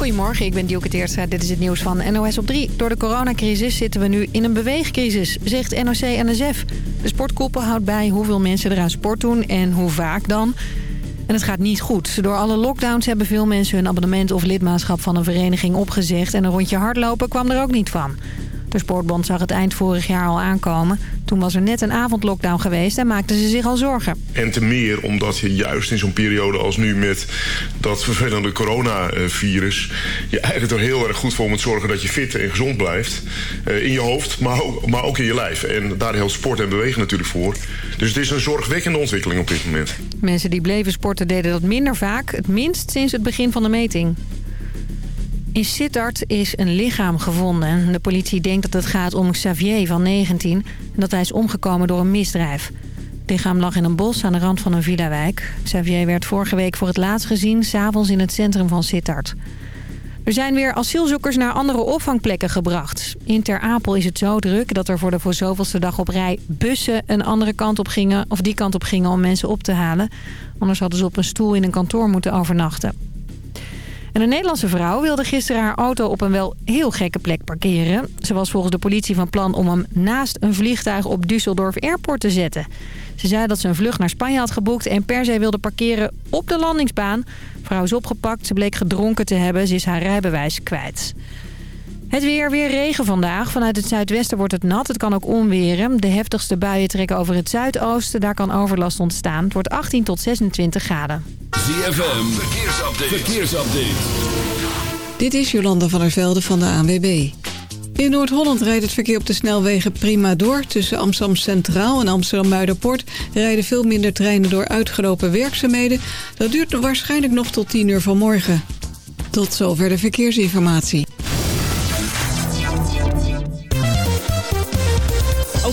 Goedemorgen, ik ben Dielke Teertstra. Dit is het nieuws van NOS op 3. Door de coronacrisis zitten we nu in een beweegcrisis, zegt NOC-NSF. De sportkoepel houdt bij hoeveel mensen eraan sport doen en hoe vaak dan. En het gaat niet goed. Door alle lockdowns hebben veel mensen hun abonnement of lidmaatschap van een vereniging opgezegd... en een rondje hardlopen kwam er ook niet van. De Sportbond zag het eind vorig jaar al aankomen. Toen was er net een avondlockdown geweest en maakten ze zich al zorgen. En te meer omdat je juist in zo'n periode als nu met dat vervelende coronavirus... je eigenlijk er heel erg goed voor moet zorgen dat je fit en gezond blijft. Eh, in je hoofd, maar ook, maar ook in je lijf. En daar helpt sport en bewegen natuurlijk voor. Dus het is een zorgwekkende ontwikkeling op dit moment. Mensen die bleven sporten deden dat minder vaak. Het minst sinds het begin van de meting. In Sittard is een lichaam gevonden. De politie denkt dat het gaat om Xavier van 19 en dat hij is omgekomen door een misdrijf. Het lichaam lag in een bos aan de rand van een villawijk. Xavier werd vorige week voor het laatst gezien, s'avonds in het centrum van Sittard. Er zijn weer asielzoekers naar andere opvangplekken gebracht. In Ter Apel is het zo druk dat er voor de voor zoveelste dag op rij bussen een andere kant op gingen, of die kant op gingen om mensen op te halen. Anders hadden ze op een stoel in een kantoor moeten overnachten. En een Nederlandse vrouw wilde gisteren haar auto op een wel heel gekke plek parkeren. Ze was volgens de politie van plan om hem naast een vliegtuig op Düsseldorf Airport te zetten. Ze zei dat ze een vlucht naar Spanje had geboekt en per se wilde parkeren op de landingsbaan. De vrouw is opgepakt, ze bleek gedronken te hebben, ze is haar rijbewijs kwijt. Het weer, weer regen vandaag. Vanuit het zuidwesten wordt het nat. Het kan ook onweren. De heftigste buien trekken over het zuidoosten. Daar kan overlast ontstaan. Het wordt 18 tot 26 graden. ZFM, verkeersupdate. verkeersupdate. Dit is Jolanda van der Velde van de ANWB. In Noord-Holland rijdt het verkeer op de snelwegen prima door. Tussen Amsterdam Centraal en Amsterdam Muiderpoort rijden veel minder treinen door uitgelopen werkzaamheden. Dat duurt waarschijnlijk nog tot 10 uur vanmorgen. Tot zover de verkeersinformatie.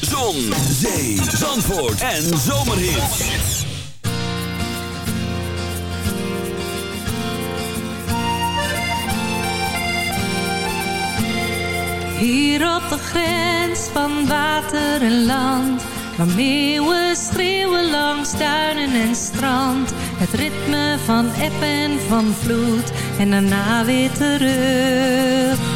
Zon, zee, zandvoort en zomerhit. Hier op de grens van water en land... Waar meeuwen schreeuwen langs duinen en strand. Het ritme van eb en van vloed en daarna weer terug.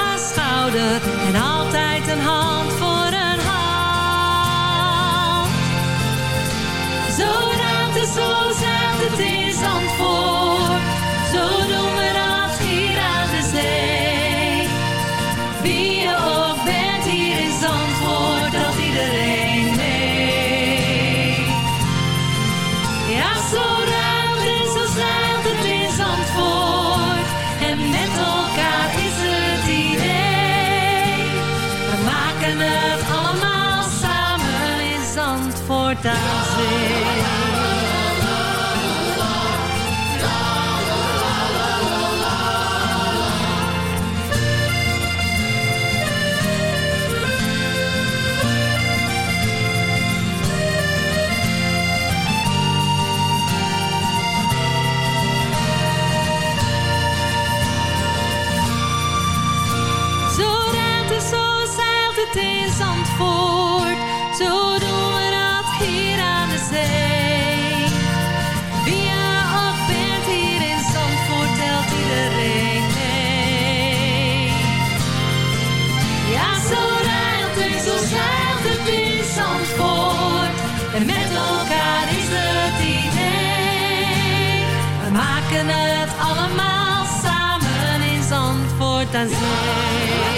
en altijd een hand. fantasie. fantasie.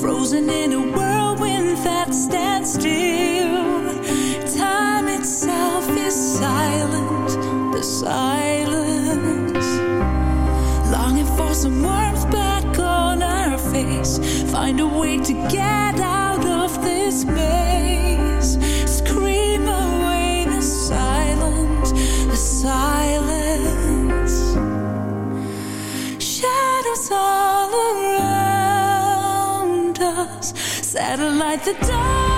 Frozen in a whirlwind satellite the dark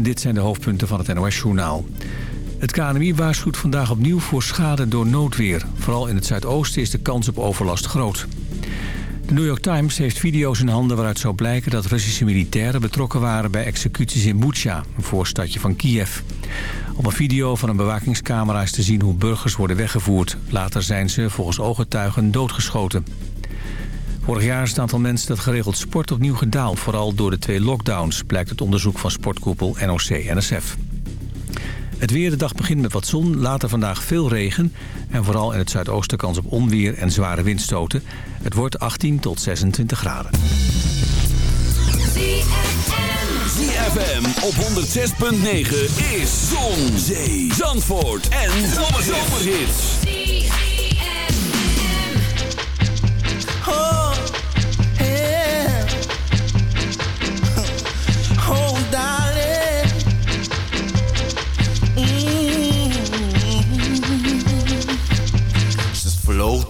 Dit zijn de hoofdpunten van het NOS-journaal. Het KNMI waarschuwt vandaag opnieuw voor schade door noodweer. Vooral in het zuidoosten is de kans op overlast groot. De New York Times heeft video's in handen waaruit zou blijken dat Russische militairen betrokken waren bij executies in Bucha, een voorstadje van Kiev. Op een video van een bewakingscamera is te zien hoe burgers worden weggevoerd. Later zijn ze, volgens ooggetuigen, doodgeschoten. Vorig jaar is het aantal mensen dat geregeld sport opnieuw gedaald. Vooral door de twee lockdowns, blijkt het onderzoek van sportkoepel NOC-NSF. Het weer, de dag begint met wat zon, later vandaag veel regen... en vooral in het zuidoosten kans op onweer en zware windstoten. Het wordt 18 tot 26 graden. ZFM op 106.9 is Zon, Zee, Zandvoort en Zomerhits. Oh,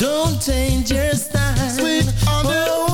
don't change your style. Sweet honey. Oh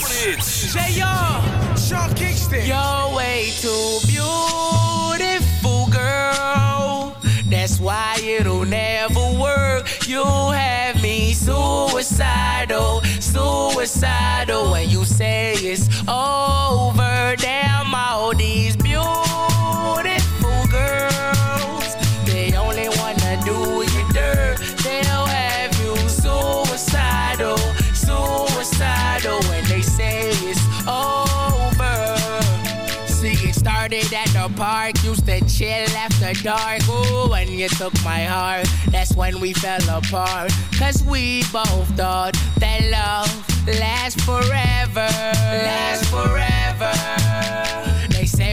Brits. Say. Sean Kingston. You're way too beautiful, girl. That's why it'll never work. You have me suicidal, suicidal. When you say it's over, damn all these Park. Used to chill after dark. Ooh, when you took my heart, that's when we fell apart. Cause we both thought that love lasts forever. Lasts forever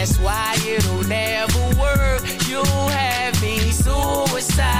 That's why it'll never work. You have me suicidal,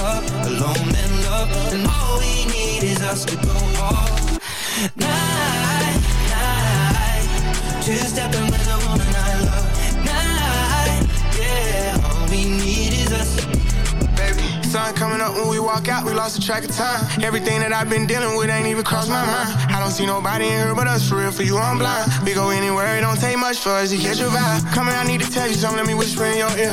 up, alone then love, and all we need is us to go all night, night. Two stepping with a woman I love, night, yeah. All we need is us. baby. Sun coming up when we walk out, we lost the track of time. Everything that I've been dealing with ain't even crossed my mind. I don't see nobody in here but us, for real, for you, I'm blind. We go anywhere, it don't take much for us to catch your vibe. Come here, I need to tell you something, let me whisper in your ear.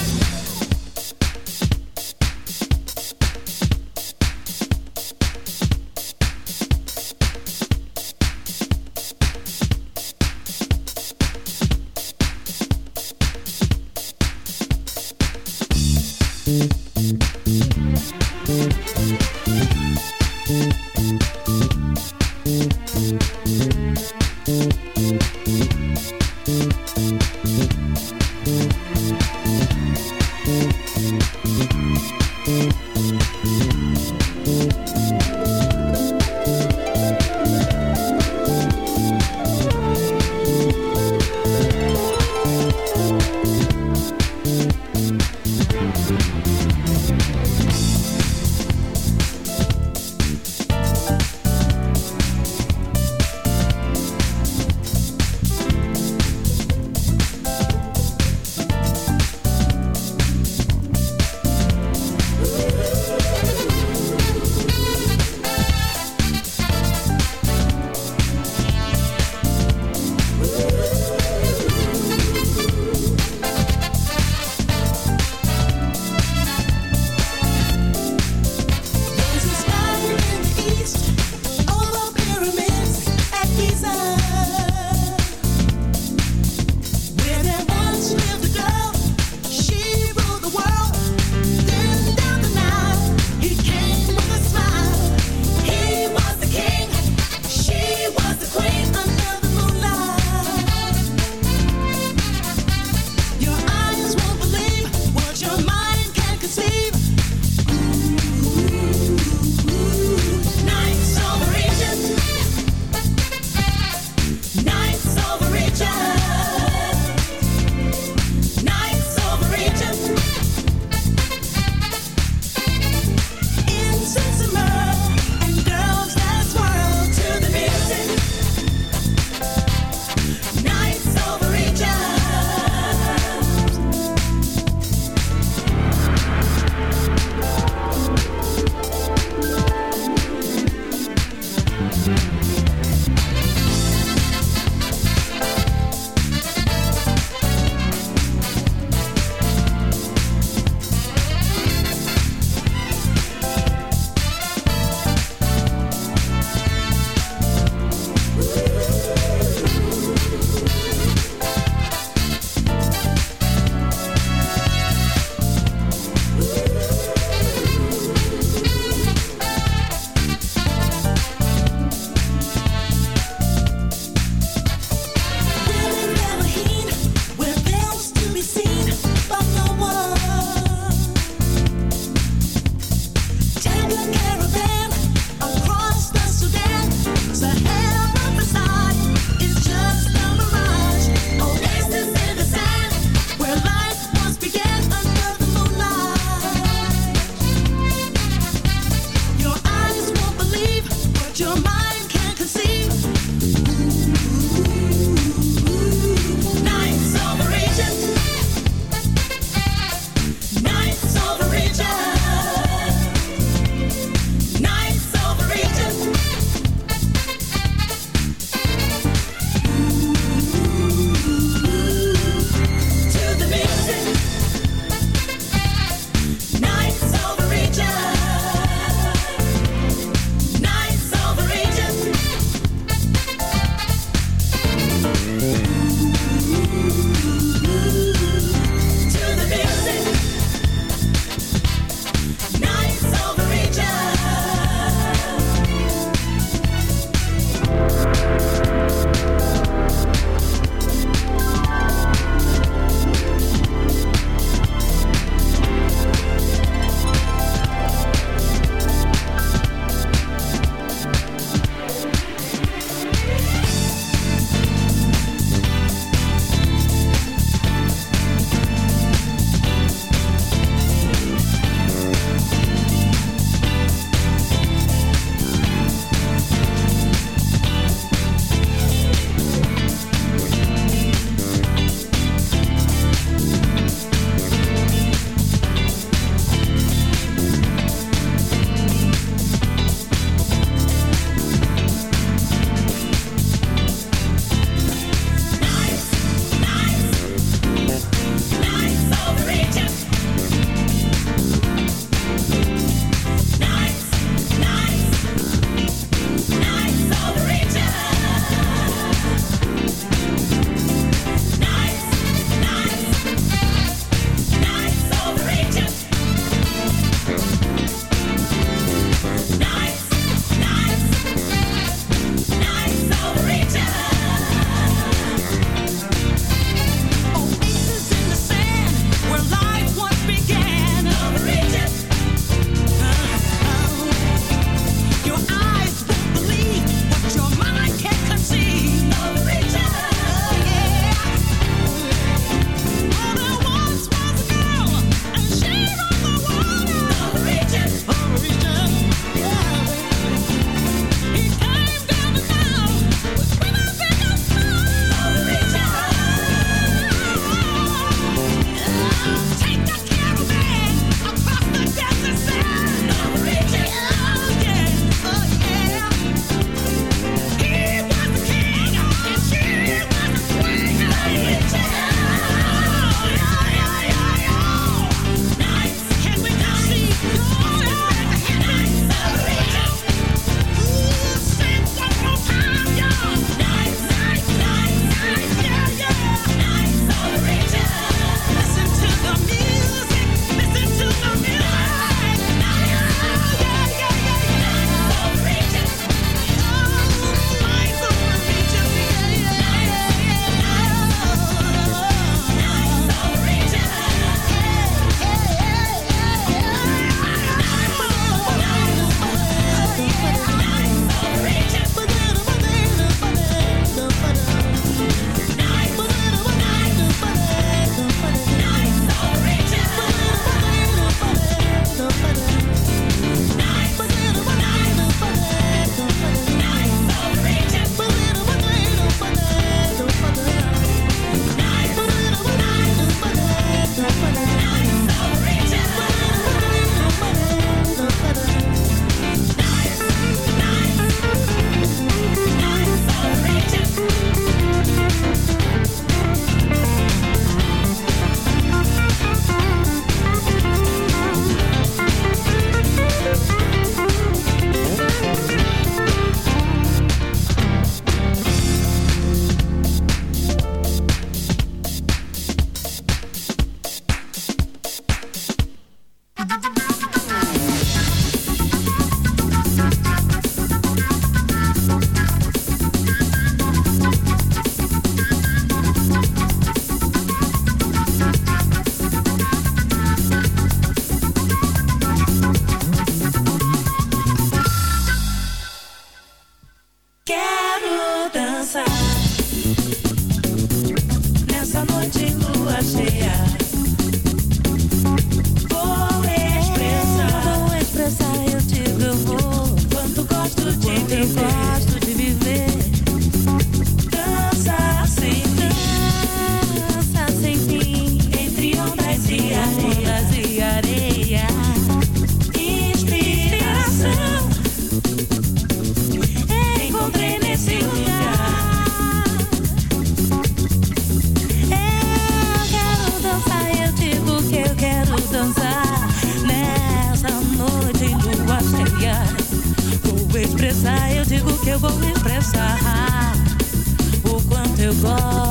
far